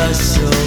coração